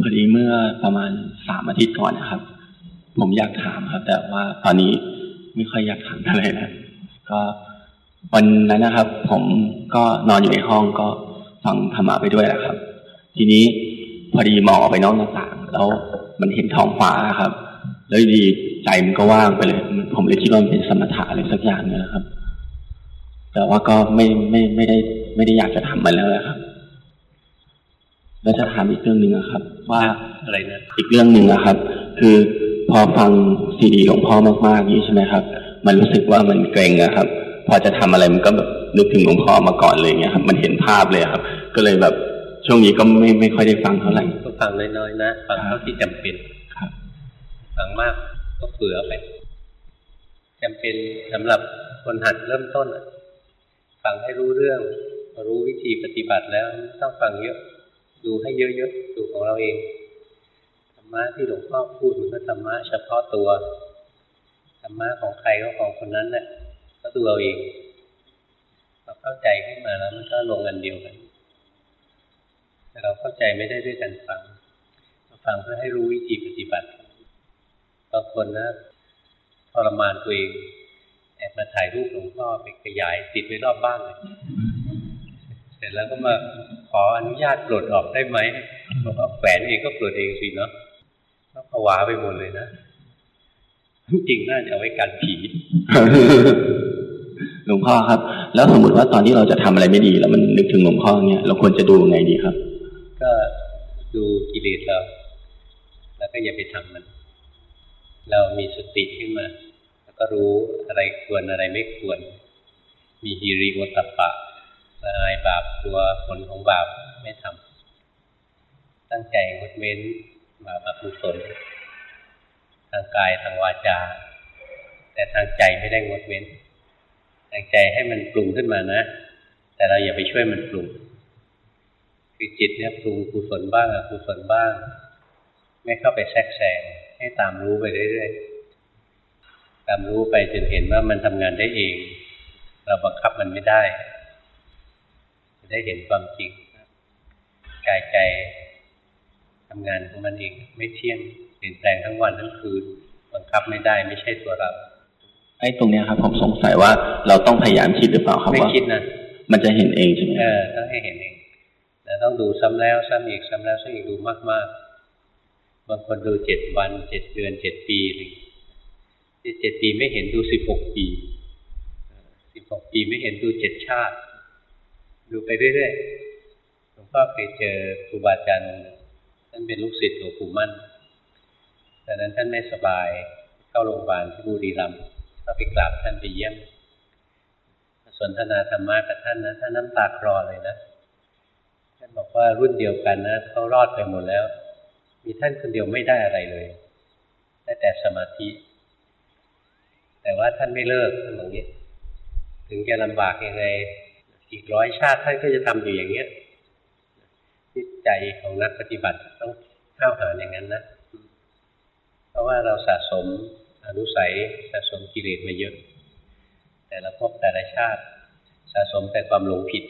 พอดีเมื่อประมาณสามอาทิตย์ก่อนนะครับ ผมอยากถามครับ แต่ว่าตอนนี้ไม่ค่อยอยากถามอะไรแล้วก็วันนั้นนะครับ ผมก็นอนอยู่ในห้องก็ฟังธรรมะไปด้วยแหละครับ ทีนี้พอดีมองออกไปนอกหน้าต่าง แล้วมันเห็นท้องฟ้าครับ แล้วดีใจมันก็ว่างไปเลย ผมเลยคิดว่ามันเป็นสมถะอะไรสักอย่างนะครับ แต่ว่าก็ไม่ไม่ไม่ได้ ไม่ได้อยากจะทำมันแล้วครับ แล้วจะถามอีกเรื่องหนึ่งครับ ว่าอะไรนะอีกเรื่องหนึ่งนะครับ คือพอฟังซีดีหลวงพ่อมากๆนี้ใช่ไหมครับ มันรู้สึกว่ามันเกรงนะครับ พอจะทำอะไรมันก็แบบนึกถึงหลวงพ่อมาก่อนเลยเงี้ยครับ มันเห็นภาพเลยครับ ก็เลยแบบช่วงนี้ก็ไม่ไม่ค่อยได้ฟังเท่าไหร่ก็ฟังน้อยๆนะฟังเท่าที่จำเป็นครับฟังมากก็เผื่อไปจำเป็นสำหรับคนหัดเริ่มต้นฟังให้รู้เรื่อง รู้วิธีปฏิบัติแล้วต้องฟังเยอะ ดูให้เยอะๆ ดูของเราเอง ธรรมะที่หลวงพ่อพูดมันก็ธรรมะเฉพาะตัว ธรรมะของใครก็ของคนนั้นแหละก็ดูเราเองเราเข้าใจขึ้นมาแล้วมันก็ลงอันเดียวกัน แต่เราเข้าใจไม่ได้ด้วยการฟังเราฟังเพื่อให้รู้วิธีปฏิบัติบางคนนะทรมานตัวเองแอบมาถ่ายรูปหลวงพ่อไปขยายติดไว้รอบบ้านเลย เสร็จแล้วก็มาขออนุญาตปลดออกได้ไหมบอกว่าแฝนเองก็ปลดเองสิเนาะก็ผวาไปหมดเลยนะจริงน่าจะเอาไว้กันผีหลวงพ่อครับ แล้วสมมติว่าตอนที่เราจะทำอะไรไม่ดี แล้วมันนึกถึงหลวงพ่อเนี่ยเราควรจะดูยังไงดีครับ ก็ดูกิเลสเราแล้วก็อย่าไปทำมัน เรามีสติขึ้นมาก็รู้อะไรควรอะไรไม่ควร มีฮิริโอตปะ ละอายบาปตัวผลของบาปไม่ทำตั้งใจงดเว้นบาปอกุศลทางกายทางวาจา แต่ทางใจไม่ได้งดเว้น ทางใจให้มันปรุงขึ้นมานะ แต่เราอย่าไปช่วยมันปรุงคือจิตเนี่ยปรุงกุศลบ้างอกุศลบ้าง ไม่เข้าไปแทรกแซงให้ตามรู้ไปเรื่อยๆตามรู้ไปจนเห็นว่ามันทำงานได้เอง เราบังคับมันไม่ได้ ได้เห็นความจริงกายใจทำงานของมันเองไม่เที่ยงเปลี่ยนแปลงทั้งวันทั้งคืนบังคับไม่ได้ไม่ใช่ตัวเราไอ้ตรงเนี้ยครับผมสงสัยว่าเราต้องพยายามคิดหรือเปล่าครับว่าไม่คิดนะมันจะเห็นเองใช่ไหมเออต้องให้เห็นเองแต่ต้องดูซ้ำแล้วซ้ำอีกซ้ำแล้วซ้ำอีกดูมากๆบางคนดูเจ็ดวันเจ็ดเดือนเจ็ดปีอะไรเจ็ดปีไม่เห็นดูสิบหกปีสิบหกปีไม่เห็นดูเจ็ดชาติ ดูไปเรื่อยๆหลวงพ่อเคยเจอครูบาอาจารย์ท่านเป็นลูกศิษย์หลวงปู่มั่นตอนนั้นท่านไม่สบายเข้าโรงพยาบาลที่บุรีรัมย์ก็ไปกราบท่านไปเยี่ยมสนทนาธรรมะกับท่านนะท่านน้ำตาคลอเลยนะท่านบอกว่ารุ่นเดียวกันนะเขารอดไปหมดแล้ว มีท่านคนเดียวไม่ได้อะไรเลยได้แต่สมาธิ แต่ว่าท่านไม่เลิกท่านบอกนี้ ถึงจะลำบากยังไง อีกร้อยชาติท่านก็จะทำอยู่อย่างเนี้ยจิตใจของนักปฏิบัติต้องข้าวหาอย่างนั้นนะ เพราะว่าเราสะสมอนุสัยสะสมกิเลสมาเยอะ แต่ละภพแต่ละชาติสะสมแต่ความหลงผิด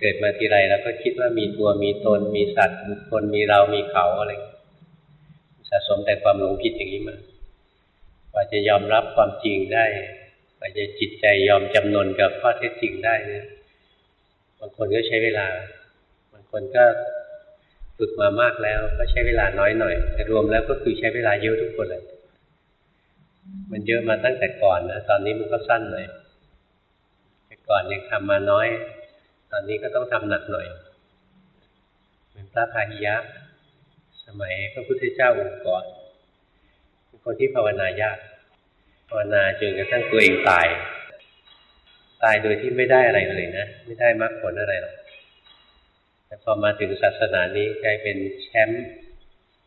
เกิดมาทีไรเราก็คิดว่ามีตัวมีตน มีสัตว์มีคนมีเรามีเขาอะไรสะสมแต่ความหลงผิดอย่างนี้มากว่าจะยอมรับความจริงได้ ว่าจะจิตใจยอมจำนนกับข้อเท็จจริงได้เนี่ยบางคนก็ใช้เวลา บางคนก็ฝึกมามากแล้ว ก็ใช้เวลาน้อยหน่อยแต่รวมแล้วก็คือใช้เวลาเยอะทุกคนเลยมันเยอะมาตั้งแต่ก่อนนะตอนนี้มันก็สั้นหน่อยแต่ก่อนยังทำมาน้อย ตอนนี้ก็ต้องทำหนักหน่อย เหมือนพระพาหิยะ สมัยพระพุทธเจ้าองค์ก่อนคนที่ภาวนายาก ภาวนาจนกระทั่งตัวเองตาย ตายโดยที่ไม่ได้อะไรเลยนะ ไม่ได้มรรคผลอะไรหรอกแต่พอมาถึงศาสนานี้กลายเป็นแชมป์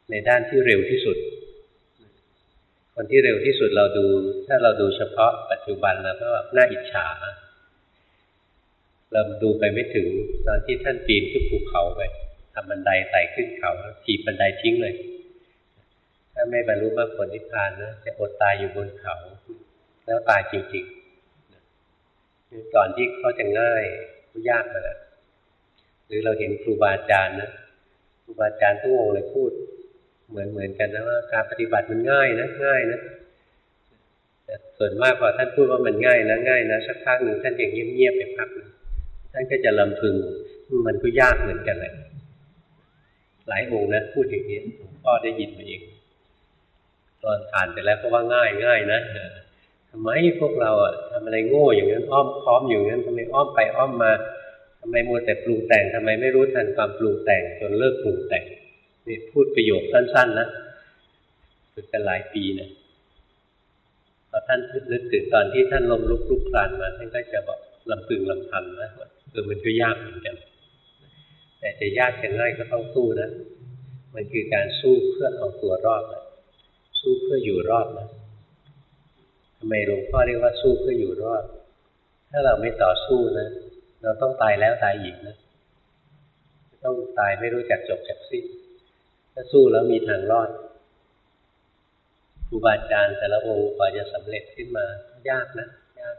ในด้านที่เร็วที่สุด คนที่เร็วที่สุดเราดู ถ้าเราดูเฉพาะปัจจุบันแล้วก็น่าอิจฉาเราดูไปไม่ถึงตอนที่ท่านปีนขึ้นภูเขาไปทำบันไดไต่ขึ้นเขาถีบบันไดทิ้งเลย ถ้าไม่บรรลุมรรคผลนิพพานนะจะอดตายอยู่บนเขา แล้วตายจริงๆก่อนที่เขาจะง่ายก็ยากมาแล้วหรือเราเห็นครูบาอาจารย์นะครูบาอาจารย์ทุกองค์เลยพูด เหมือนเหมือนกันนะว่าการปฏิบัติมันง่ายนะง่ายนะแต่ส่วนมากพอท่านพูดว่ามันง่ายนะง่ายนะสักพักหนึ่งท่านยังเงียบๆไปพักนึงท่านก็จะลำพึงมันก็ยากเหมือนกันแหละหลายองค์นะพูดอย่างนี้พ่อได้ยินมาเอง ตอนผ่านไปแล้วก็ว่าง่ายง่ายนะทำไมพวกเราอะทำอะไรโง่อย่างนั้นอ้อมค้อมอยู่นั้นทำไมอ้อมไปอ้อมมาทำไมมัวแต่ปรุงแต่งทำไมไม่รู้ทันความปรุงแต่งจนเลิกปรุงแต่งนี่พูดประโยคสั้น ๆ นะฝึกกันหลายปีนะพอท่านนึกถึงตอนที่ท่านลมลุกลุกคลานมาท่านก็จะบอกลำพึงลำพันนะเออมันก็ยากเหมือนกัน แต่จะยากจะง่ายก็ต้องสู้นะ มันคือการสู้เพื่อเอาตัวรอดนะ สู้เพื่ออยู่รอดนะทำไมหลวงพ่อเรียกว่าสู้เพื่ออยู่รอด ถ้าเราไม่ต่อสู้นะ เราต้องตายแล้วตายอีกนะ ต้องตายไม่รู้จักจบจากสิ้น ถ้าสู้แล้วมีทางรอดครูบาอาจารย์แต่ละองค์กว่าจะสำเร็จขึ้นมายากนะยาก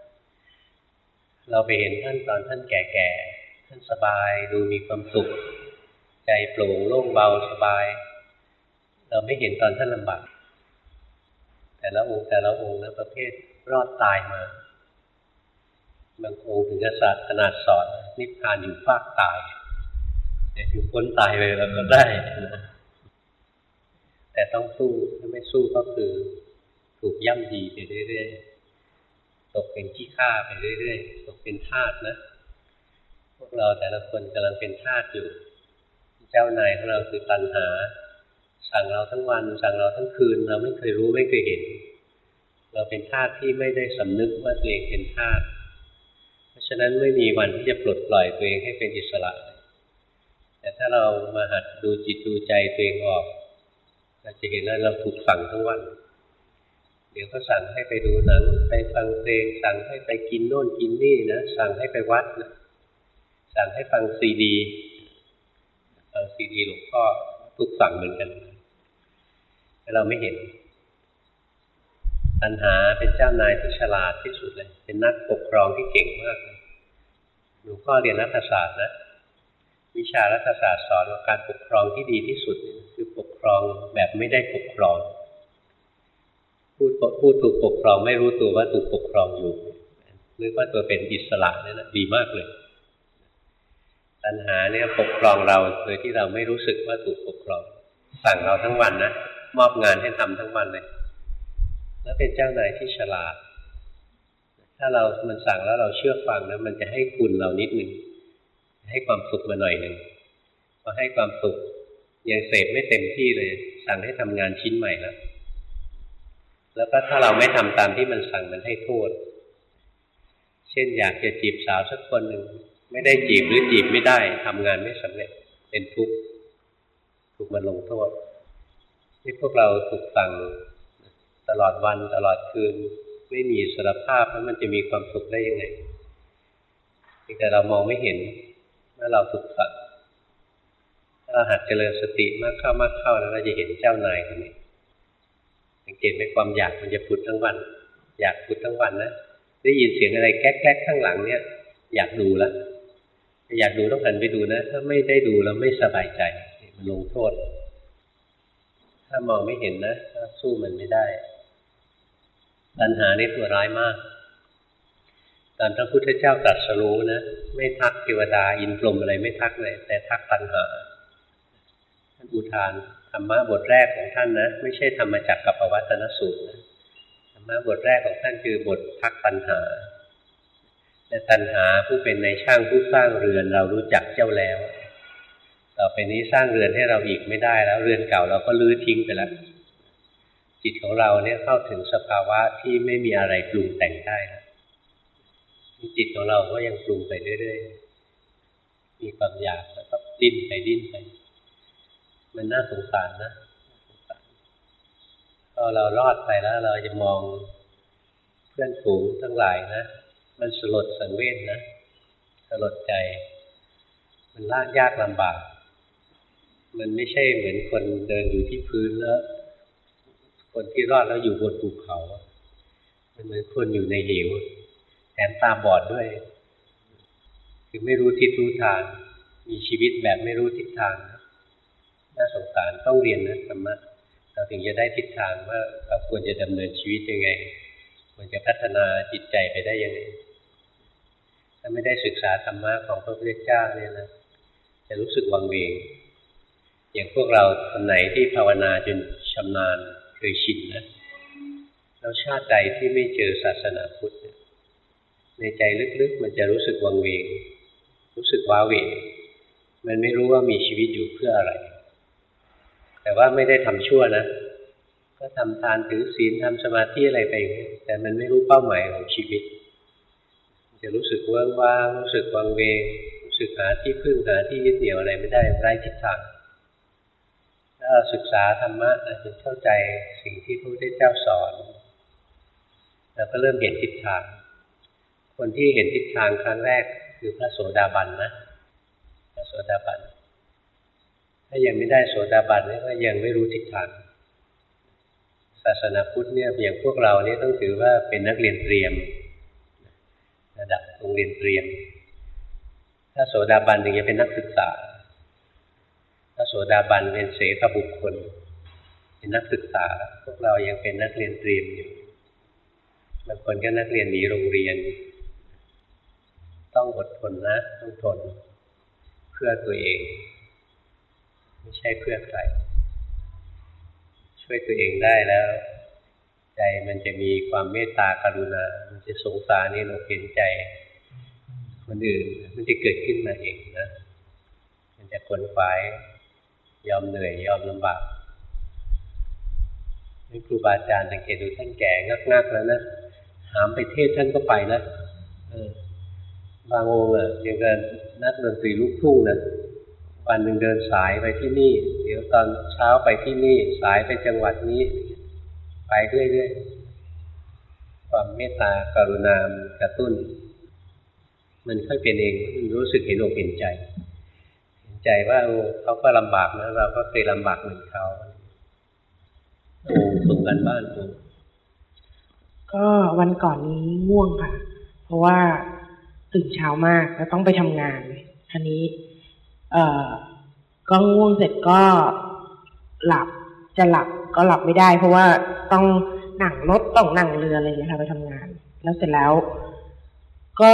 เราไปเห็นท่านตอนท่านแก่ๆ ท่านสบายดูมีความสุข ใจโปร่งโล่งเบาสบาย เราไม่เห็นตอนท่านลำบาก แต่ละองค์แต่ละองค์นะประเภทรอดตายมาบางองค์ถึงจะศาสขนาดสอนนิพพานอยู่ภาคตายแต่ถึงพ้นตายไปเราก็ได้นะแต่ต้องสู้ถ้าไม่สู้ก็คือถูกย่ำยีไปเรื่อยๆตกเป็นขี้ข้าไปเรื่อยๆตกเป็นทาสนะ พวกเราแต่ละคนกำลังเป็นทาสอยู่ เจ้านายของเราคือตัณหา สั่งเราทั้งวัน สั่งเราทั้งคืน เราไม่เคยรู้ไม่เคยเห็น เราเป็นทาสที่ไม่ได้สำนึกว่าตัวเองเป็นทาสเพราะฉะนั้นไม่มีวันที่จะปลดปล่อยตัวเองให้เป็นอิสระ แต่ถ้าเรามาหัดดูจิตดูใจตัวเองออกเราจะเห็นว่าเราถูกสั่งทั้งวันเดี๋ยวก็สั่งให้ไปดูหนัง ไปฟังเพลง สั่งให้ไปกินโน่นกินนี่นะ สั่งให้ไปวัดนะสั่งให้ฟังซีดี ฟังซีดีหลวงพ่อถูกสั่งเหมือนกัน แต่เราไม่เห็น ตัณหาเป็นเจ้านายที่ฉลาดที่สุดเลย เป็นนักปกครองที่เก่งมากเลยหลวงพ่อเรียนรัฐศาสตร์นะวิชารัฐศาสตร์สอนว่าการปกครองที่ดีที่สุด คือปกครองแบบไม่ได้ปกครองพูดพูดถูกปกครองไม่รู้ตัวว่าถูกปกครองอยู่นึกว่าตัวเป็นอิสระนี่นะดีมากเลย ตัณหาเนี่ยปกครองเราโดยที่เราไม่รู้สึกว่าถูกปกครอง สั่งเราทั้งวันนะ มอบงานให้ทำทั้งวันเลย แล้วเป็นเจ้านายที่ฉลาด ถ้าเรามันสั่งแล้วเราเชื่อฟังนะมันจะให้คุณเรานิดหนึ่งให้ความสุขมาหน่อยหนึ่งพอให้ความสุขยังเสพไม่เต็มที่เลย สั่งให้ทำงานชิ้นใหม่แล้วแล้วก็ถ้าเราไม่ทำตามที่มันสั่งมันให้โทษ เช่นอยากจะจีบสาวสักคนหนึ่งไม่ได้จีบหรือจีบไม่ได้ทำงานไม่สำเร็จเป็นทุกข์ถูกมันลงโทษ ที่พวกเราถูกสั่งตลอดวันตลอดคืน ไม่มีสารภาพแล้วมันจะมีความสุขได้ยังไงแต่เรามองไม่เห็นว่าเราถูกสั่งถ้าเราหัดเจริญสติมากเข้ามากเข้าแล้วเราจะเห็นเจ้านายคนนี้สังเกตไหมความอยากมันจะพุดทั้งวัน อยากพุดทั้งวันนะได้ยินเสียงอะไรแก๊กๆข้างหลังเนี่ย อยากดูแล้วอยากดูต้องหันไปดูนะ ถ้าไม่ได้ดูแล้วไม่สบายใจมันลงโทษ ถ้ามองไม่เห็นนะสู้มันไม่ได้ปัญหานี่ตัวร้ายมาก ตอนพระพุทธเจ้าตรัสรู้นะ ไม่ทักเทวดาอินพรหมอะไรไม่ทักเลย แต่ทักปัญหาท่านอุทานธรรมะบทแรกของท่านนะ ไม่ใช่ธรรมจักรกับปวัตนสูตรนะธรรมะบทแรกของท่านคือบททักปัญหาแต่ตัณหาผู้เป็นในช่างผู้สร้างเรือนเรารู้จักเจ้าแล้ว ต่อไปนี้สร้างเรือนให้เราอีกไม่ได้แล้ว เรือนเก่าเราก็ลื้อทิ้งไปแล้วจิตของเราเนี่ยเข้าถึงสภาวะที่ไม่มีอะไรปรุงแต่งได้แล้วจิตของเราก็ยังปรุงไปเรื่อยๆ มีความอยากแล้วก็ดิ้นไปดิ้นไป มันน่าสงสารนะพอเรารอดไปแล้ว เราจะมองเพื่อนฝูงทั้งหลายนะ มันสลดสังเวชนะ สลดใจ มันลากยากลำบาก มันไม่ใช่เหมือนคนเดินอยู่ที่พื้นแล้ว คนที่รอดแล้วอยู่บนภูเขา มันเหมือนคนอยู่ในเหวแถมตาบอดด้วย คือไม่รู้ทิศรู้ทาง มีชีวิตแบบไม่รู้ทิศทาง น่าสงสารต้องเรียนนะธรรมะเราถึงจะได้ทิศทางว่าเราควรจะดำเนินชีวิตยังไงควรจะพัฒนาจิตใจไปได้ยังไง ถ้าไม่ได้ศึกษาธรรมะของพระพุทธเจ้าเนี่ยนะจะรู้สึกวังเวง อย่างพวกเราคนไหนที่ภาวนาจนชำนาญเคยชินนะแล้วชาติใดที่ไม่เจอศาสนาพุทธ ในใจลึกๆ มันจะรู้สึกวังเวง รู้สึกว้าเหวมันไม่รู้ว่ามีชีวิตอยู่เพื่ออะไร แต่ว่าไม่ได้ทำชั่วนะ ก็ทำทานถือศีลทำสมาธิอะไรไป แต่มันไม่รู้เป้าหมายของชีวิต จะรู้สึกว่างว่างรู้สึกวังเวง รู้สึกหาที่พึ่งหาที่ยึดเหนี่ยวอะไรไม่ได้ไร้ทิศทาง ถ้าศึกษาธรรมะจนเข้าใจสิ่งที่พระพุทธเจ้าสอนเราก็เริ่มเห็นทิศทาง คนที่เห็นทิศทางครั้งแรกคือพระโสดาบันนะ พระโสดาบัน ถ้ายังไม่ได้โสดาบันนี่ก็ยังไม่รู้ทิศทาง ศาสนาพุทธเนี่ยอย่างพวกเราเนี่ยต้องถือว่าเป็นนักเรียนเตรียม ระดับโรงเรียนเตรียม ถ้าโสดาบันถึงจะเป็นนักศึกษา ถ้าโสดาบันเป็นเสขบุคคล เป็นนักศึกษา พวกเรายังเป็นนักเรียนเตรียมอยู่บางคนก็นักเรียนหนีโรงเรียน ต้องอดทนนะ ต้องทน เพื่อตัวเอง ไม่ใช่เพื่อใคร ช่วยตัวเองได้แล้ว ใจมันจะมีความเมตตากรุณา มันจะสงสารนี่เราเห็นใจคนอื่นมันจะเกิดขึ้นมาเองนะ มันจะคนควาย ยอมเหนื่อยยอมลำบากนี่ครูบาอาจารย์สังเกตดูท่านแก่งักๆแล้วนะถามไปเทศท่านก็ไปนะบางองค์อะยังเดินนักดนตรีลูกทุ่งนะวันหนึ่งเดินสายไปที่นี่ เดี๋ยวตอนเช้าไปที่นี่ สายไปจังหวัดนี้ ไปเรื่อยๆความเมตตากรุณากระตุ้น มันค่อยเป็นเองรู้สึกเห็นอกเห็นใจ ใจว่าเขาก็ลำบากนะเราก็เคยลำบากเหมือนเขาโอ้ส่งกันบ้านโอ้ก็วันก่อนนี้ง่วงค่ะ เพราะว่าตื่นเช้ามากแล้วต้องไปทำงานทีนี้ เอ่อก็ง่วงเสร็จก็หลับจะหลับก็หลับไม่ได้ เพราะว่าต้องนั่งรถต้องนั่งเรืออะไรอย่างเงี้ยค่ะไปทำงาน แล้วเสร็จแล้ว ก็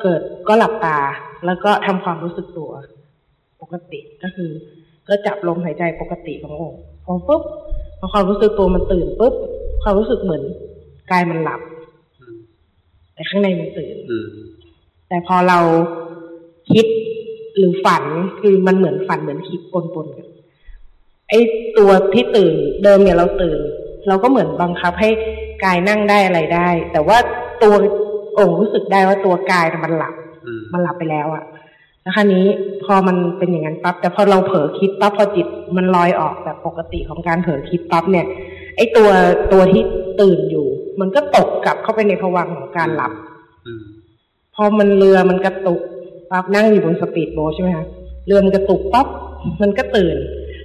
เกิดก็หลับตา แล้วก็ทำความรู้สึกตัว ปกติก็คือ ก็จับลมหายใจปกติขององค์พอปุ๊บพอความรู้สึกตัวมันตื่นปุ๊บความรู้สึกเหมือนกายมันหลับ แต่ข้างในมันตื่นแต่พอเราคิดหรือฝันคือมันเหมือนฝันเหมือนคิดปนๆกันไอ้ตัวที่ตื่นเดิมเนี่ยเราตื่น เราก็เหมือนบังคับให้กายนั่งได้อะไรได้ แต่ว่าตัวองค์รู้สึกได้ว่าตัวกายมันหลับ มันหลับไปแล้วอะ แล้วคราวนี้พอมันเป็นอย่างนั้นปั๊บแต่พอเราเผลอคิดปั๊บพอจิตมันลอยออกแบบปกติของการเผลอคิดปั๊บเนี่ย ไอ้ตัวตัวที่ตื่นอยู่ มันก็ตกกลับเข้าไปในภวังของการหลับพอมันเรือมันกระตุกปั๊บนั่งอยู่บนสปีดโบ๊ทใช่ไหมคะเรือมันกระตุกปั๊บมันก็ตื่น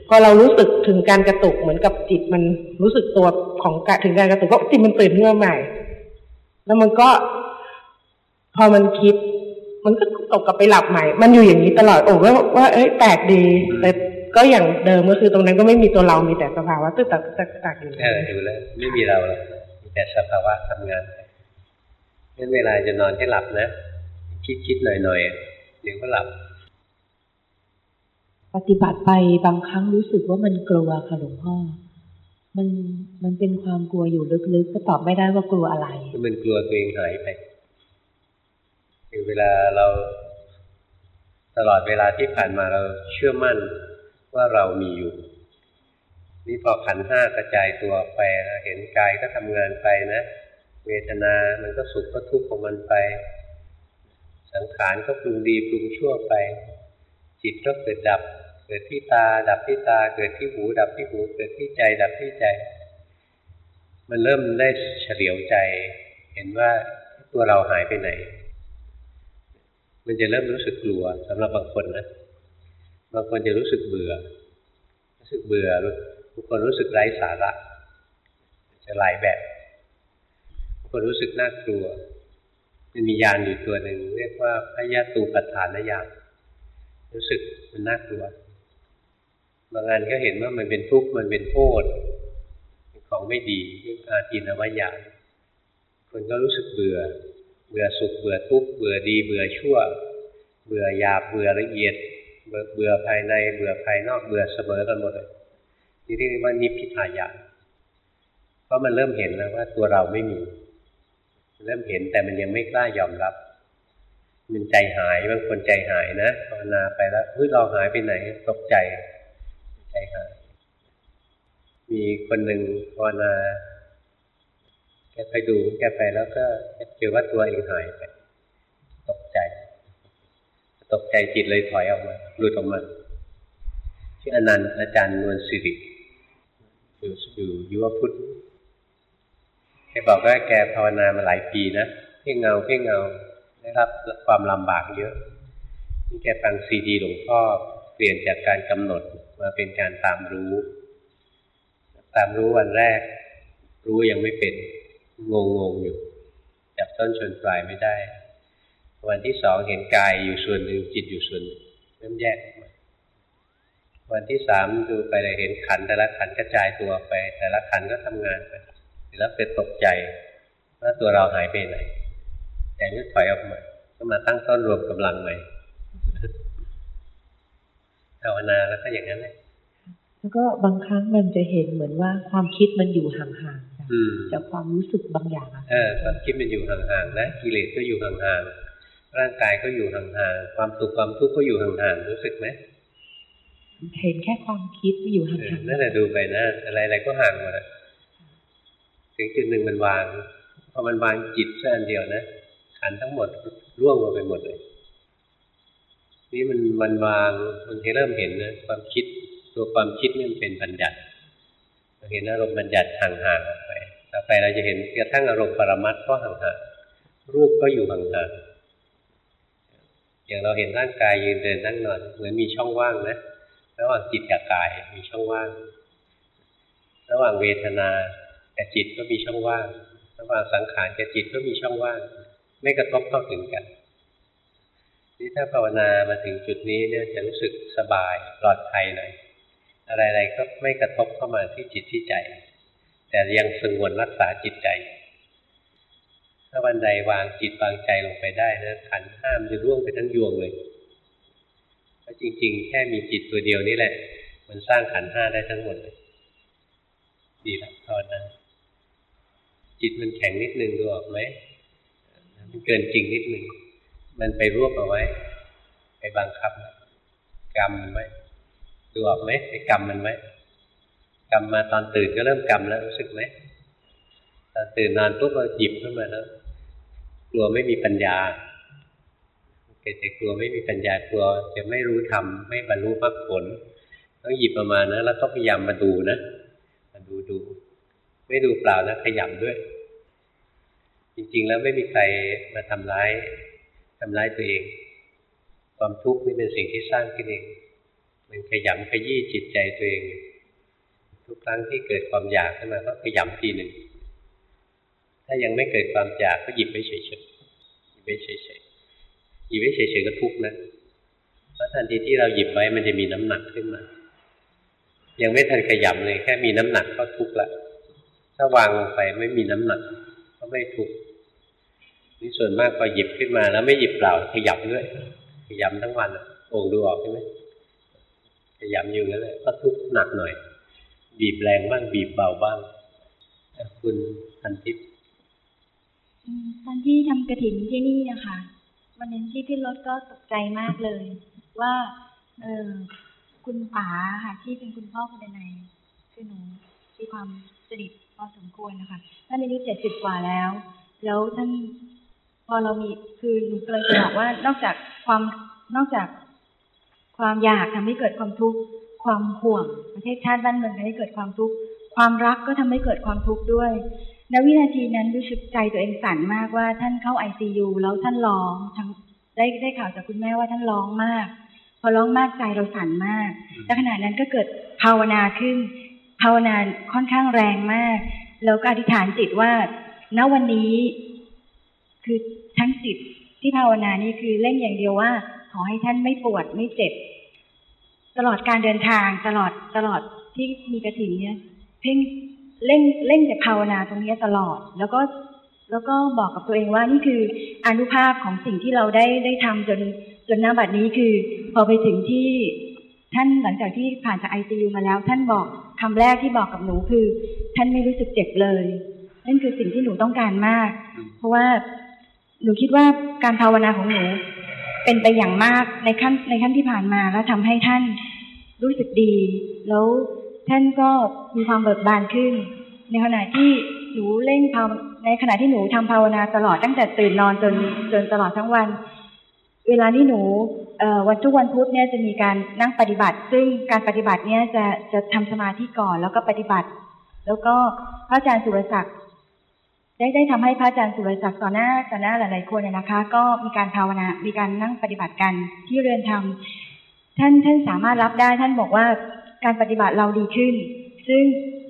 พอเรารู้สึกถึงการกระตุกเหมือนกับจิตมันรู้สึกตัวของถึงการกระตุกก็จิตมันตื่นขึ้นมาใหม่ แล้วมันก็ พอมันคิด มันก็ตกกลับไปหลับใหม่ มันอยู่อย่างนี้ตลอด โอ้ว่าว่า เอ้ยแปลกดี แต่ก็อย่างเดิมก็คือตรงนั้นก็ไม่มีตัวเรามีแต่สภาวะตึกตักตึกตักอยู่เอออยู่แล้วไม่มีเราเลยมีแต่สภาวะทำงานงั้นเวลาจะนอนให้หลับนะ คิดคิดหน่อยหน่อยเดี๋ยวก็หลับ ปฏิบัติไปบางครั้งรู้สึกว่ามันกลัวค่ะหลวงพ่อมันมันเป็นความกลัวอยู่ลึกๆ ก็ตอบไม่ได้ว่ากลัวอะไร มันกลัวตัวเองหายไป คือเวลาเราตลอดเวลาที่ผ่านมาเราเชื่อมั่นว่าเรามีอยู่ นี่พอขันห้ากระจายตัวไปเห็นกายก็ทำงานไปนะ เวทนา มันก็สุขก็ทุกข์ของมันไป สังขารก็ปรุงดีปรุงชั่วไป จิตก็เกิดดับ เกิดที่ตา ดับที่ตา เกิดที่หู ดับที่หู เกิดที่ใจ ดับที่ใจ มันเริ่มได้เฉลียวใจ เห็นว่าตัวเราหายไปไหน มันจะเริ่มรู้สึกกลัวสำหรับบางคนนะบางคนจะรู้สึกเบื่อ รู้สึกเบื่อบางคนรู้สึกไร้สาระ จะหลายแบบบางคนรู้สึกน่ากลัวมันมียานอยู่ตัวหนึ่งเรียกว่าพยาตูปฐานยานรู้สึกมันน่ากลัวบางงานก็เห็นว่ามันเป็นทุกข์มันเป็นโทษเป็นของไม่ดีอาทินวายาคนก็รู้สึกเบื่อ เบื่อสุขเบื่อทุกข์เบื่อดีเบื่อชั่ว เบื่อหยาบเบื่อละเอียด เบื่อภายในเบื่อภายนอกเบื่อเสมอกันหมดเลยนี่เรียกว่านิพพิทายานเพราะมันเริ่มเห็นแล้วว่าตัวเราไม่มี เริ่มเห็นแต่มันยังไม่กล้ายอมรับ มันใจหายบางคนใจหายนะภาวนาไปแล้วเฮ้ยเราหายไปไหนตกใจ ใจหาย มีคนหนึ่งภาวนา แกไปดูแกไปแล้วก็เจอว่าตัวเองหายไป ตกใจ ตกใจจิตเลยถอยออกมาหลุดออกมาชื่ออนันต์อาจารย์นวลสิริอยู่อยู่ยุวพุทธแกบอกว่าแกภาวนามาหลายปีนะเพ่งเงาเพ่งเงาได้รับความลำบากเยอะนี่แกฟังซีดีหลวงพ่อเปลี่ยนจากการกำหนดมาเป็นการตามรู้ ตามรู้วันแรก รู้ยังไม่เป็น งงงอยู่จับต้นชนปลายไม่ได้ วันที่สองเห็นกายอยู่ส่วนหนึ่งจิตอยู่ส่วนหนึ่งเริ่มแยกมาวันที่สามดูไปเลยเห็นขันแต่ละขันกระจายตัวไป แต่ละขันก็ทำงานไปแล้วเป็นตกใจว่าตัวเราหายไปไหนใจก็ถอยออกมาก็มาตั้งต้นรวมกำลังใหม่ภาวนาแล้วก็อย่างนั้นเลยแล้วก็บางครั้งมันจะเห็นเหมือนว่าความคิดมันอยู่ห่างๆ จากความรู้สึกบางอย่างเออความคิดมันอยู่ห่างๆนะกิเลสก็อยู่ห่างๆร่างกายก็อยู่ห่างๆความสุขความทุกข์ก็อยู่ห่างๆรู้สึกไหมเห็นแค่ความคิดอยู่ห่างๆนั่นแหละดูไปนะอะไรๆก็ห่างหมดถึงจุดหนึ่งมันวางพอมันวางจิตแค่อันเดียวนะขันทั้งหมดร่วงลงไปหมดเลย นี่มันมันวางมันเริ่มเห็นนะความคิดตัวความคิดนี่มันเป็นบัญญัติ เราเห็นอารมณ์บัญญัติห่างๆออกไป ต่อไปเราจะเห็นกระทั่งอารมณ์ปรมัตก็ห่างๆ รูปก็อยู่ห่างๆ อย่างเราเห็นร่างกายยืนเดินนั่งนอนเหมือนมีช่องว่างนะ ระหว่างจิตกับกายมีช่องว่าง ระหว่างเวทนากับจิตก็มีช่องว่าง ระหว่างสังขารกับจิตก็มีช่องว่าง ไม่กระทบเข้าถึงกันนี่ถ้าภาวนามาถึงจุดนี้เนี่ยจะรู้สึกสบายปลอดภัยหน่อย อะไรๆก็ไม่กระทบเข้ามาที่จิตที่ใจ แต่ยังสงวนรักษาจิตใจ ถ้าวันใดวางจิตวางใจลงไปได้นะขันห้ามจะร่วงไปทั้งยวงเลยเพราะจริง ๆ แค่มีจิตตัวเดียวนี่แหละ มันสร้างขันห้าได้ทั้งหมดเลยดีละตอนนั้นจิตมันแข็งนิดนึงดูออกไหมมันเกินจริงนิดนึง มันไปรวบเอาไว้ ไปบังคับกรรมไว้ ดูออกไหมไปกรรมมันไหมกรรมมาตอนตื่นก็เริ่มกรรมแล้วรู้สึกไหมตอนตื่นนอนปุ๊บเราหยิบขึ้นมาแล้วกลัวไม่มีปัญญาเกิดจากลัวไม่มีปัญญากลัวจะไม่รู้ทำไม่บรรลุมรรคผลต้องหยิบประมาณนะแล้วก็พยายามมาดูนะมาดูดู ไม่ดูเปล่านะขยำด้วย จริง ๆ แล้วไม่มีใครมาทำร้ายทำร้ายตัวเอง ความทุกข์นี่เป็นสิ่งที่สร้างขึ้นเอง มันขยำขยี้จิตใจตัวเอง ทุกครั้งที่เกิดความอยากขึ้นมาก็ขยำทีหนึ่ง ถ้ายังไม่เกิดความอยากก็หยิบไว้เฉยๆหยิบไว้เฉยๆหยิบไว้เฉยๆก็ทุกข์นะเพราะทันทีที่เราหยิบไว้มันจะมีน้ำหนักขึ้นมา ยังไม่ทันขยำเลยแค่มีน้ำหนักก็ทุกข์ละถ้าวางลงไปไม่มีน้ำหนัก ก็ไม่ทุกข์นี่ส่วนมากพอหยิบขึ้นมาแล้วไม่หยิบเปล่าขยับด้วยขยำทั้งวันองดูออกใช่ไหม ขยำอยู่นั่นแหละก็ทุกข์หนักหน่อย บีบแรงบ้างบีบเบาบ้างคุณพันทิพย์ตอนที่ทำกระถิ่นที่นี่นะคะวันนั้นที่ขึ้นรถก็ตกใจมากเลย ว่า เออคุณป๋าค่ะ ที่เป็นคุณพ่อคุณนายคือหนูมีความสนิทพอสมควรนะคะท่านอายุเจ็ดสิบกว่าแล้ว แล้วท่านพอเรามีคือหนูกำลังจะบอกว่านอกจากความนอกจาก ความอยากทำให้เกิดความทุกข์ความห่วง ประเทศชาติบ้านเมืองทำให้เกิดความทุกข์ความรักก็ทำให้เกิดความทุกข์ด้วยในวินาทีนั้นรู้สึกใจตัวเองสั่นมากว่าท่านเข้าไอซียูแล้วท่านร้องทั้งได้ได้ข่าวจากคุณแม่ว่าท่านร้องมาก พอร้องมากใจเราสั่นมากแต่ขณะนั้นก็เกิดภาวนาขึ้น ภาวนาค่อนข้างแรงมาก แล้วก็อธิษฐานจิตว่า ณวันนี้ คือทั้งจิตที่ภาวนานี่คือเล่นอย่างเดียวว่า ขอให้ท่านไม่ปวดไม่เจ็บ ตลอดการเดินทางตลอดตลอดที่มีกระถิ่นเนี่ยเพ่งเล่งเล่งแต่ภาวนาตรงนี้ตลอด แล้วก็แล้วก็บอกกับตัวเองว่านี่คืออนุภาพของสิ่งที่เราได้ได้ทำจนจนหน้าบัดนี้คือ พอไปถึงที่ท่านหลังจากที่ผ่านจากไอซียูมาแล้ว ท่านบอกคำแรกที่บอกกับหนูคือ ท่านไม่รู้สึกเจ็บเลยนั่นคือสิ่งที่หนูต้องการมาก เพราะว่าหนูคิดว่าการภาวนาของหนู เป็นไปอย่างมากในขั้นในขั้นที่ผ่านมาแล้วทำให้ท่านรู้สึกดี แล้วท่านก็มีความเบิกบานขึ้น ในขณะที่หนูเร่งภาวในขณะที่หนูทำภาวนาตลอดตั้งแต่ตื่นนอนจนจนตลอดทั้งวัน เวลาที่หนูวันทุกวันพุธเนี่ยจะมีการนั่งปฏิบัติ ซึ่งการปฏิบัติเนี่ยจะจะทำสมาธิก่อนแล้วก็ปฏิบัติ แล้วก็พระอาจารย์สุรศักดิ์ ได้ได้ทำให้พระอาจารย์สุรศักดิ์ต่อหน้าต่อหน้าหลายๆคนนะคะ ก็มีการภาวนา มีการนั่งปฏิบัติกันที่เรือนธรรมท่านท่านสามารถรับได้ท่านบอกว่าการปฏิบัติเราดีขึ้น ซึ่ง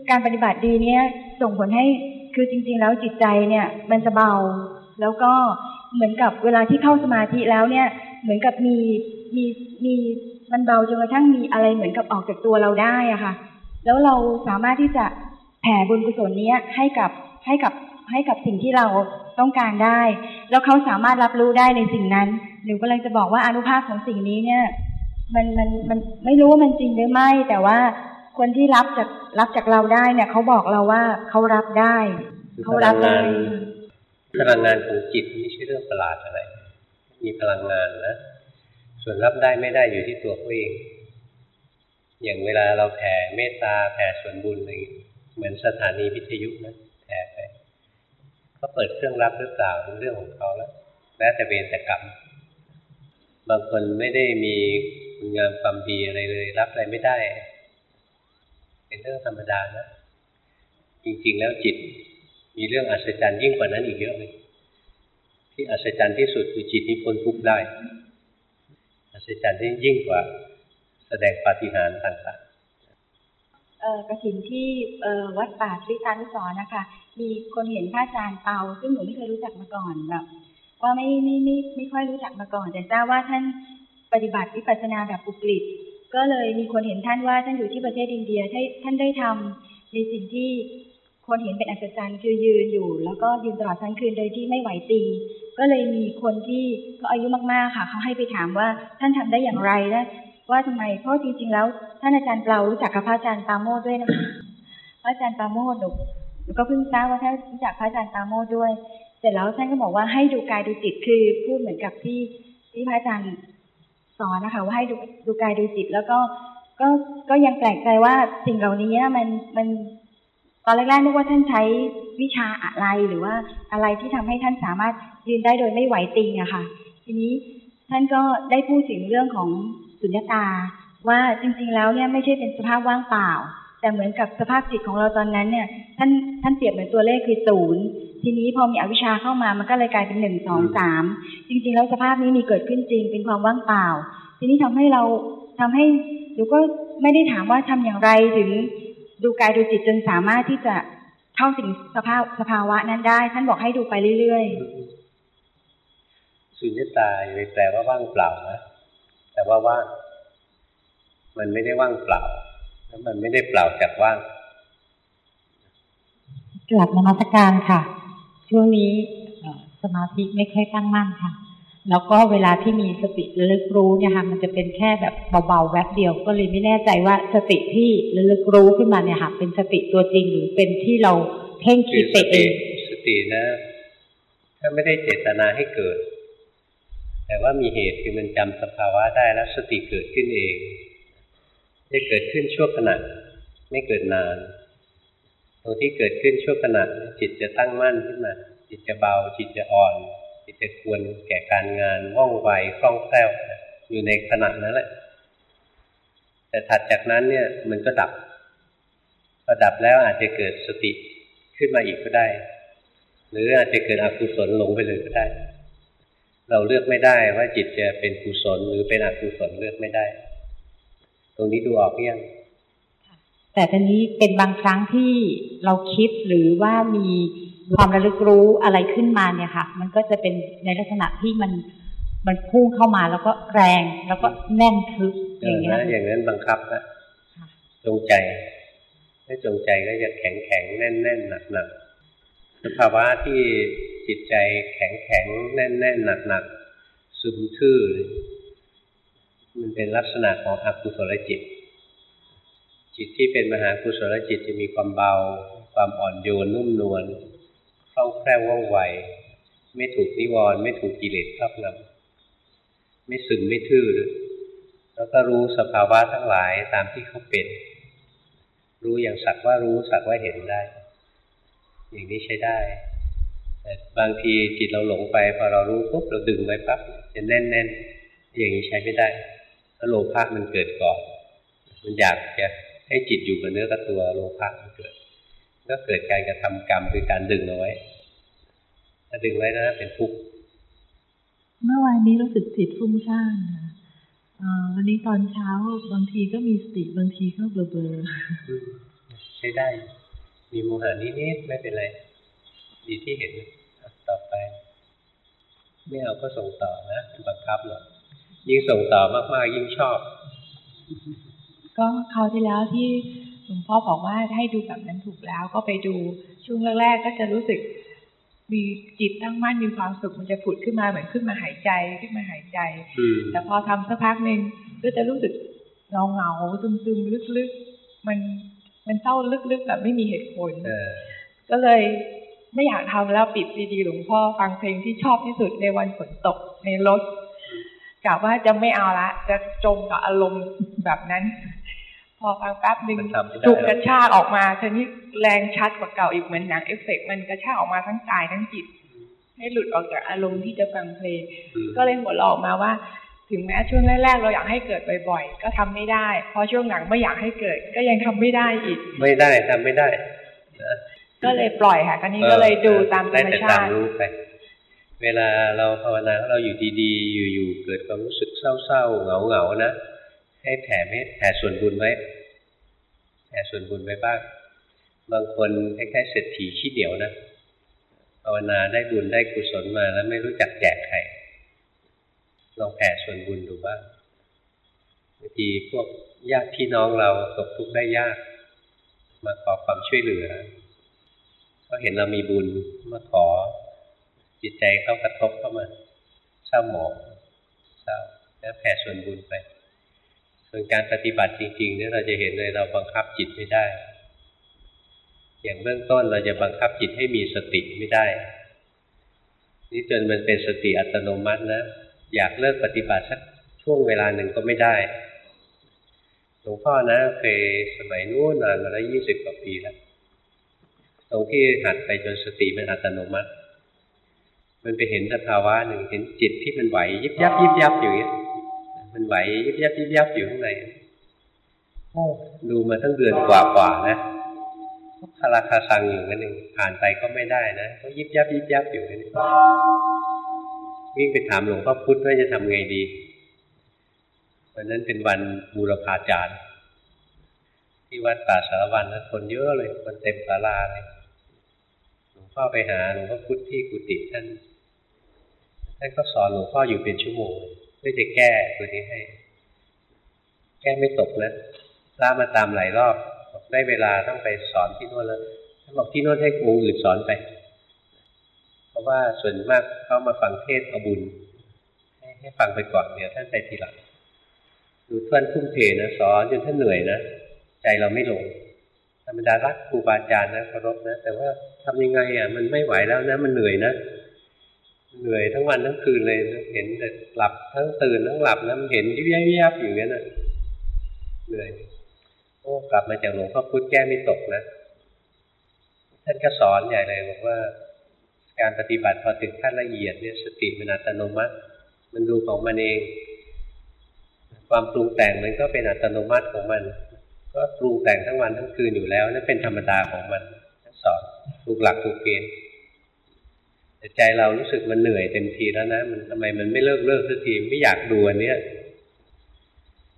การปฏิบัติดีเนี่ยส่งผลให้คือจริง ๆ แล้วจิตใจเนี่ย มันจะเบา แล้วก็เหมือนกับเวลาที่เข้าสมาธิแล้วเนี่ย เหมือนกับมีมีมีมันเบาจนกระทั่งมีอะไรเหมือนกับออกจากตัวเราได้อะค่ะ แล้วเราสามารถที่จะแผ่บุญกุศลนี้ให้กับให้กับ ให้กับสิ่งที่เราต้องการได้ แล้วเขาสามารถรับรู้ได้ในสิ่งนั้น หนูกำลังจะบอกว่าอนุภาพของสิ่งนี้เนี่ย มันมันมันไม่รู้ว่ามันจริงหรือไม่ แต่ว่าคนที่รับจากรับจากเราได้เนี่ยเขาบอกเราว่าเขารับได้เขารับได้พลังงานของจิตไม่ใช่เรื่องประหลาดอะไร มีพลังงานนะ ส่วนรับได้ไม่ได้อยู่ที่ตัวเขาเอง อย่างเวลาเราแผ่เมตตาแผ่ส่วนบุญอะไรเหมือนสถานีวิทยุนะแผ่ไป เขาเปิดเครื่องรับหรือเปล่าเป็นเรื่องของเขาแล้วแล้วแต่เวรแต่กรรมบางคนไม่ได้มีคุณงามความดีอะไรเลย รับอะไรไม่ได้ เป็นเรื่องธรรมดานะ จริงๆแล้วจิต มีเรื่องอัศจรรย์ยิ่งกว่านั้นอีกเยอะเลยที่อัศจรรย์ที่สุดคือจิตที่พ้นทุกข์ได้อัศจรรย์ที่ยิ่งกว่า แสดงปาฏิหาริย์ต่างๆ กระถินที่วัดป่าทริตานุสรนะคะ มีคนเห็นพระอาจารย์เปา ซึ่งหนูไม่เคยรู้จักมาก่อนแบบว่าไม่ไม่ไม่ไม่ค่อยรู้จักมาก่อน แต่ทราบว่าท่านปฏิบัติวิปัสสนาแบบอุกฤษก็เลยมีคนเห็นท่านว่าท่านอยู่ที่ประเทศอินเดียท่านได้ทำในสิ่งที่คนเห็นเป็นอัศจรรย์คือยืนอยู่ แล้วก็ยืนตลอดทั้งคืนโดยที่ไม่ไหวตี ก็เลยมีคนที่ก็อายุมากๆค่ะเขาให้ไปถามว่าท่านทำได้อย่างไรและ ว่าทำไม เพราะจริง ๆ แล้วท่านอาจารย์เปารู้จักกับพระอาจารย์ปาโมดด้วยนะคะพระอาจารย์ปาโมดหนูก็เพิ่งทราบว่าท่านรู้จักพระอาจารย์ปาโมดด้วย เสร็จแล้วท่านก็บอกว่าให้ดูกายดูจิตคือพูดเหมือนกับที่ที่พระอาจารย์สอนนะคะ ว่าให้ดูดูกายดูจิต แล้วก็ก็ก็ยังแปลกใจว่าสิ่งเหล่านี้มันมันตอนแรกๆนึกว่าท่านใช้วิชาอะไรหรือว่าอะไรที่ทำให้ท่านสามารถยืนได้โดยไม่ไหวติงอะค่ะ ทีนี้ท่านก็ได้พูดถึงเรื่องของ สุญญตา ว่าจริงๆแล้วเนี่ยไม่ใช่เป็นสภาพว่างเปล่า แต่เหมือนกับสภาพจิตของเราตอนนั้นเนี่ยท่านท่านเปรียบเหมือนตัวเลขคือศูนย์ทีนี้พอมีอวิชชาเข้ามามันก็เลยกลายเป็นหนึ่งสองสามจริงๆแล้วสภาพนี้มีเกิดขึ้นจริงเป็นความว่างเปล่า ทีนี้ทำให้เราทำให้หนูก็ไม่ได้ถามว่าทำอย่างไรถึงดูกายดูจิตจนสามารถที่จะเข้าถึงสภาพสภาวะนั้นได้ ท่านบอกให้ดูไปเรื่อยๆสุญญตาไม่แปลว่าว่างเปล่านะ แต่ว่าว่างมันไม่ได้ว่างเปล่าแล้วมันไม่ได้เปล่าจากว่างกลับนมัสการค่ะ ช่วงนี้สมาธิไม่ค่อยตั้งมั่นค่ะ แล้วก็เวลาที่มีสติระลึกรู้เนี่ยค่ะมันจะเป็นแค่แบบเบาๆแวบเดียว ก็เลยไม่แน่ใจว่าสติที่ระลึกรู้ขึ้นมาเนี่ยค่ะเป็นสติตัวจริงหรือเป็นที่เราเพ่งคิดไปเองสตินะ ถ้าไม่ได้เจตนาให้เกิด แต่ว่ามีเหตุคือมันจำสภาวะได้แล้วสติเกิดขึ้นเองจะเกิดขึ้นชั่วขณะไม่เกิดนานตรงที่เกิดขึ้นชั่วขณะจิตจะตั้งมั่นขึ้นมา จิตจะเบา จิตจะอ่อน จิตจะควรแก่การงานว่องไวคล่องแคล่วอยู่ในขณะนั้นแหละ แต่ถัดจากนั้นเนี่ยมันก็ดับพอดับแล้วอาจจะเกิดสติขึ้นมาอีกก็ได้ หรืออาจจะเกิดอกุศลหลงไปเลยก็ได้ เราเลือกไม่ได้ว่าจิตจะเป็นกุศลหรือเป็นอกุศลเลือกไม่ได้ ตรงนี้ดูออกยังแต่ตอนนี้เป็นบางครั้งที่เราคิดหรือว่ามีความระลึกรู้อะไรขึ้นมาเนี่ยค่ะ มันก็จะเป็นในลักษณะที่มันมันพุ่งเข้ามาแล้วก็แรง แล้วก็แน่นทึบอย่างเงี้ยอย่างนั้นบังคับนะจงใจถ้าจงใจก็จะแข็งแข็งแน่นแน่นหนักหนัก สภาวะที่จิตใจแข็งแข็งแน่นแน่นหนักหนักซึมทื่อ มันเป็นลักษณะของอกุศลจิต จิตที่เป็นมหากุศลจิตจะมีความเบา ความอ่อนโยนนุ่มนวลคล่องแคล่วว่องไวไม่ถูกนิวรณ์ไม่ถูกกิเลสครอบงำไม่ซึมไม่ทื่อแล้วก็รู้สภาวะทั้งหลายตามที่เขาเป็น รู้อย่างสักว่ารู้สักว่าเห็นได้ อย่างนี้ใช้ได้ แต่บางทีจิตเราหลงไปพอเรารู้ปุ๊บเราดึงไว้ปั๊บจะแน่นแน่นอย่างนี้ใช้ไม่ได้ถ้าโลภะมันเกิดก่อน มันอยากจะให้จิตอยู่กับเนื้อกับตัวโลภะมันเกิด ก็เกิดการกระทำกรรมคือการดึงเอาไว้ ถ้าดึงไว้นะเป็นทุกข์เมื่อวานนี้รู้สึกจิตฟุ้งซ่านค่ะวันนี้ตอนเช้าบางทีก็มีสติบางทีก็เบลอเบลอใช้ได้ มีโมหะนิดๆไม่เป็นไร ดีที่เห็นต่อไป ไม่เอาก็ส่งต่อนะบังคับหรอกยิ่งส่งต่อมากๆ ยิ่งชอบ ก็คราวที่แล้วที่หลวงพ่อบอกว่าให้ดูแบบนั้นถูกแล้วก็ไปดูช่วงแรกๆก็จะรู้สึก มีจิตตั้งมั่นมีความสุขมันจะผุดขึ้นมาเหมือนขึ้นมาหายใจขึ้นมาหายใจแต่พอทำสักพักหนึ่งก็จะรู้สึกเหงาเหงาซึมๆลึกๆมัน มันเศร้าลึกๆแบบไม่มีเหตุผลก็เลยไม่อยากทำแล้วปิดซีดีหลวงพ่อฟังเพลงที่ชอบที่สุดในวันฝนตกในรถกะว่าจะไม่เอาละ จะจมกับอารมณ์แบบนั้น พอฟังแป๊บหนึ่งถูกกระชากออกมาทีนี้แรงชัดกว่าเก่าอีกเหมือนหนังเอฟเฟกมันกระชากออกมาทั้งกายทั้งจิต ให้หลุดออกจากอารมณ์ที่จะฟังเพลง ก็เลยหัวเราออกมาว่า ถึงแม้ช่วงแรกๆเราอยากให้เกิดบ่อยๆ ก็ทำไม่ได้พอช่วงหลังไม่อยากให้เกิด ก็ยังทำไม่ได้อีก ไม่ได้ทำไม่ได้ก็เลยปล่อยค่ะก็นี้ก็เลยดูตามธรรมชาติรู้ไป เวลาเราภาวนาเราอยู่ดีๆ อยู่ๆเกิดความรู้สึกเศร้าๆเหงาๆนะให้แผ่เมตแผ่ส่วนบุญไว้แผ่ส่วนบุญไว้บ้าง บางคนคล้ายๆเศรษฐีขี้เดียวนะภาวนาได้บุญได้กุศลมาแล้วไม่รู้จักแจกใคร ลองแผ่ส่วนบุญดูบ้างบางทีพวกญาติพี่น้องเราตกทุกข์ได้ยาก มาขอความช่วยเหลือ ก็เห็นเรามีบุญมาขอ จิตใจเข้ากระทบเข้ามาเศร้าหมองเศร้าแล้วแผ่ส่วนบุญไป ส่วนการปฏิบัติจริงๆเนี่ยเราจะเห็นเลยเราบังคับจิตไม่ได้ อย่างเบื้องต้นเราจะบังคับจิตให้มีสติไม่ได้ นี่จนมันเป็นสติอัตโนมัตินะ อยากเลิกปฏิบัติสักช่วงเวลาหนึ่งก็ไม่ได้ หลวงพ่อนะเคยสมัยนู้นนานมาแล้วยี่สิบกว่าปีแล้ว ตรงที่หัดไปจนสติมันอัตโนมัติ มันไปเห็นสภาวะหนึ่งเห็นจิตที่มันไหวยิบยับยิบยับอยู่เนี้ยมันไหวยิบยับยิบยับอยู่ข้างในดูมาตั้งเดือนกว่ากว่านะคาราคาซังอยู่นั่นเองผ่านไปก็ไม่ได้นะก็ยิบยับยิบยับอยู่นั่น วิ่งไปถามหลวงพ่อพุธว่าจะทำไงดีวันนั้นเป็นวันบูรพาจารย์ ที่วัดป่าสารวันนะคนเยอะเลยคนเต็มศาลาเลยหลวงพ่อไปหาหลวงพ่อพุธที่กุฏิท่านท่านก็สอนหลวงพ่ออยู่เป็นชั่วโมงเพื่อจะแก้ตัวนี้ให้ แก้ไม่ตกนะล่ามาตามหลายรอบบอกได้เวลาต้องไปสอนที่โน่นแล้วท่านบอกที่โน่นให้องค์อื่นสอนไป ว่าส่วนมากเขามาฟังเทศเอาบุญให้ให้ฟังไปก่อนเดี๋ยวท่านไปทีหลังดูท่านทุ่มเทนะสอนจนท่านเหนื่อยนะใจเราไม่ลงธรรมดารักครูบาอาจารย์นะเคารพนะ แต่ว่าทำยังไงอะมันไม่ไหวแล้วนะ มันเหนื่อยนะเหนื่อยทั้งวันทั้งคืนเลยนะเห็นแต่หลับทั้งตื่นทั้งหลับนะมันเห็นยิบยับยับอยู่เงี้ยนะเหนื่อยโอ้กลับมาจากหลวงพ่อพุธแก้ไม่ตกนะท่านก็สอนใหญ่เลยบอกว่า การปฏิบัติพอถึงขั้นละเอียดเนี่ยสติมันอัตโนมัติ มันดูของมันเอง ความปรุงแต่งมันก็เป็นอัตโนมัติของมัน ก็ปรุงแต่งทั้งวันทั้งคืนอยู่แล้วนั่นเป็นธรรมดาของมันสอนถูกหลักถูกเกณฑ์แต่ใจเรารู้สึกมันเหนื่อยเต็มทีแล้วนะมันทำไมมันไม่เลิกเลิกสักทีไม่อยากดูอันเนี้ย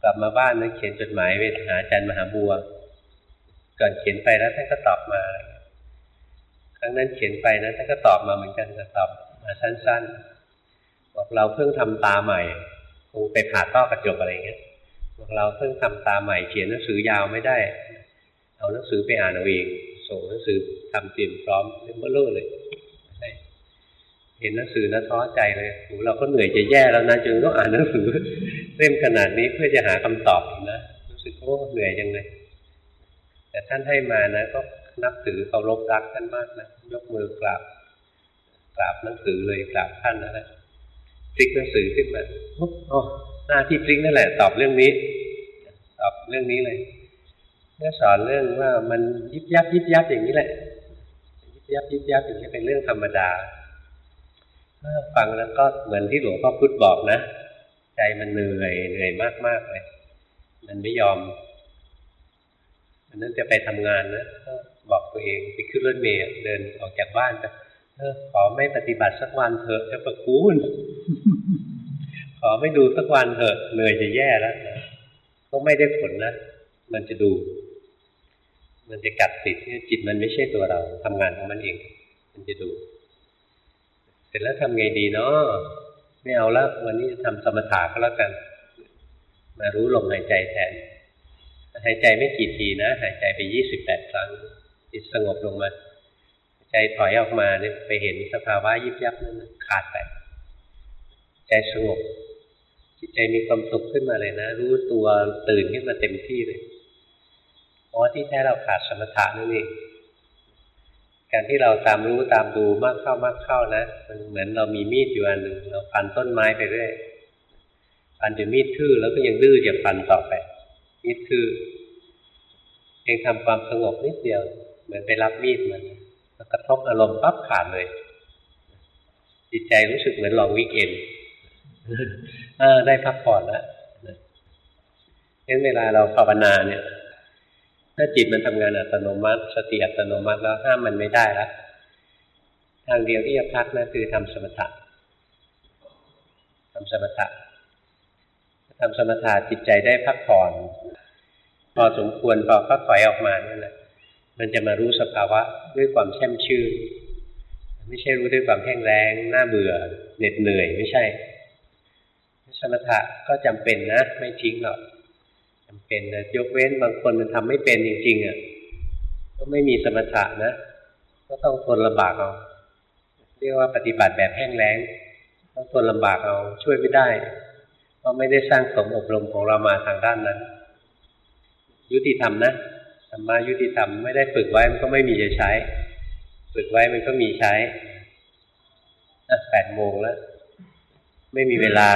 กลับมาบ้านนะเขียนจดหมายไปหาอาจารย์มหาบัวก่อนเขียนไปแล้วท่านก็ตอบมา ครั้งนั้นเขียนไปนะท่านก็ตอบมาเหมือนกันแต่ตอบมาสั้น ๆ บอกเราเพิ่งทำตาใหม่คงไปผ่าต้อกระจกอะไรเงี้ยบอกเราเพิ่งทำตาใหม่เขียนหนังสือยาวไม่ได้ เอาหนังสือไปอ่านเอาเองส่งหนังสือทำเตรียมพร้อมเรื่องเบลอเลยเห็นหนังสือนะท้อใจเลยโหเราก็เหนื่อยจะแย่แล้วนะจนต้องอ่านหนังสือเล่มขนาดนี้เพื่อจะหาคำตอบนะรู้สึกโอ้เหนื่อยจังเลยแต่ท่านให้มานะก็ นับถือเคารพรักท่านมากนะยกมือกราบกราบหนังสือเลยกราบท่านนะนะพลิกหนังสือขึ้นมาโอ้หน้าที่พลิกนั่นแหละ ตอบเรื่องนี้ ตอบเรื่องนี้เลยเมื่อสอนเรื่องว่ามันยิบยับยิบยับอย่างนี้แหละ ยิบยับยิบยับอย่างนี้เป็นเรื่องธรรมดาฟังแล้วก็เหมือนที่หลวงพ่อพุธบอกนะ ใจมันเหนื่อยเหนื่อยมากๆเลย มันไม่ยอม มันนั้นจะไปทำงานนะก็บอกตัวเองไปขึ้นรถเมล์เดินออกจากบ้านไปเออขอไม่ปฏิบัติสักวันเถอะจะประคุณขอไม่ดูสักวันเถอะเหนื่อยจะแย่แล้วนะก็ไม่ได้ผลนะมันจะดู มันจะกัดติดจิตมันไม่ใช่ตัวเราทำงานของมันเอง มันจะดู เสร็จแล้วทำไงดีเนาะไม่เอาละวันนี้จะทำสมถะก็แล้วกัน มารู้ลมหายใจแทน หายใจไม่กี่ทีนะ หายใจไปยี่สิบแปดครั้งจิตสงบลงมา ใจถอยออกมาเนี่ยไปเห็นสภาวะยิบยับนั้นขาดไปใจสงบ จิตใจมีความสุขขึ้นมาเลยนะ รู้ตัวตื่นขึ้นมาเต็มที่เลยเพราะที่แท้เราขาดสมถะนั่นเองการที่เราตามรู้ตามดูมากเข้ามากเข้านะมันเหมือนเรามีมีดอยู่อันหนึ่งเราฟันต้นไม้ไปเรื่อยฟันจะมีดทื่อแล้วก็ยังดื้อจะฟันต่อไป มีดทื่อเองทำความสงบนิดเดียว เหมือนไปรับมีดมันกระทบอารมณ์ปั๊บขาดเลย จิตใจรู้สึกเหมือนลองวิกเอนได้พักผ่อนแล้วงั้นเวลาเราภาวนาเนี่ย ถ้าจิตมันทำงานอัตโนมัติ สติอัตโนมัติแล้วห้ามมันไม่ได้แล้วทางเดียวที่จะพักนะคือทำสมถะทำสมถะ ทำสมถะจิตใจได้พักผ่อน พอสมควรพอก็ถอยออกมานี่แหละมันจะมารู้สภาวะด้วยความแช่มชื่น ไม่ใช่รู้ด้วยความแห้งแรงน่าเบื่อเหน็ดเหนื่อยไม่ใช่ สมถะก็จำเป็นนะ ไม่ทิ้งหรอกจำเป็นนะยกเว้นบางคนมันทำไม่เป็นจริงๆอะก็ไม่มีสมถะนะ ก็ต้องทนลำบากเอาเรียกว่าปฏิบัติแบบแห้งแล้ง ต้องทนลำบากเอาช่วยไม่ได้ ก็ไม่ได้สร้างสมอบรมของเรามาทางด้านนั้น ยุติธรรมนะธรรมายุติธรรมไม่ได้ฝึกไว้มันก็ไม่มีจะใช้ ฝึกไว้มันก็มีใช้แปดโมงแล้ว ไม่มีเวลา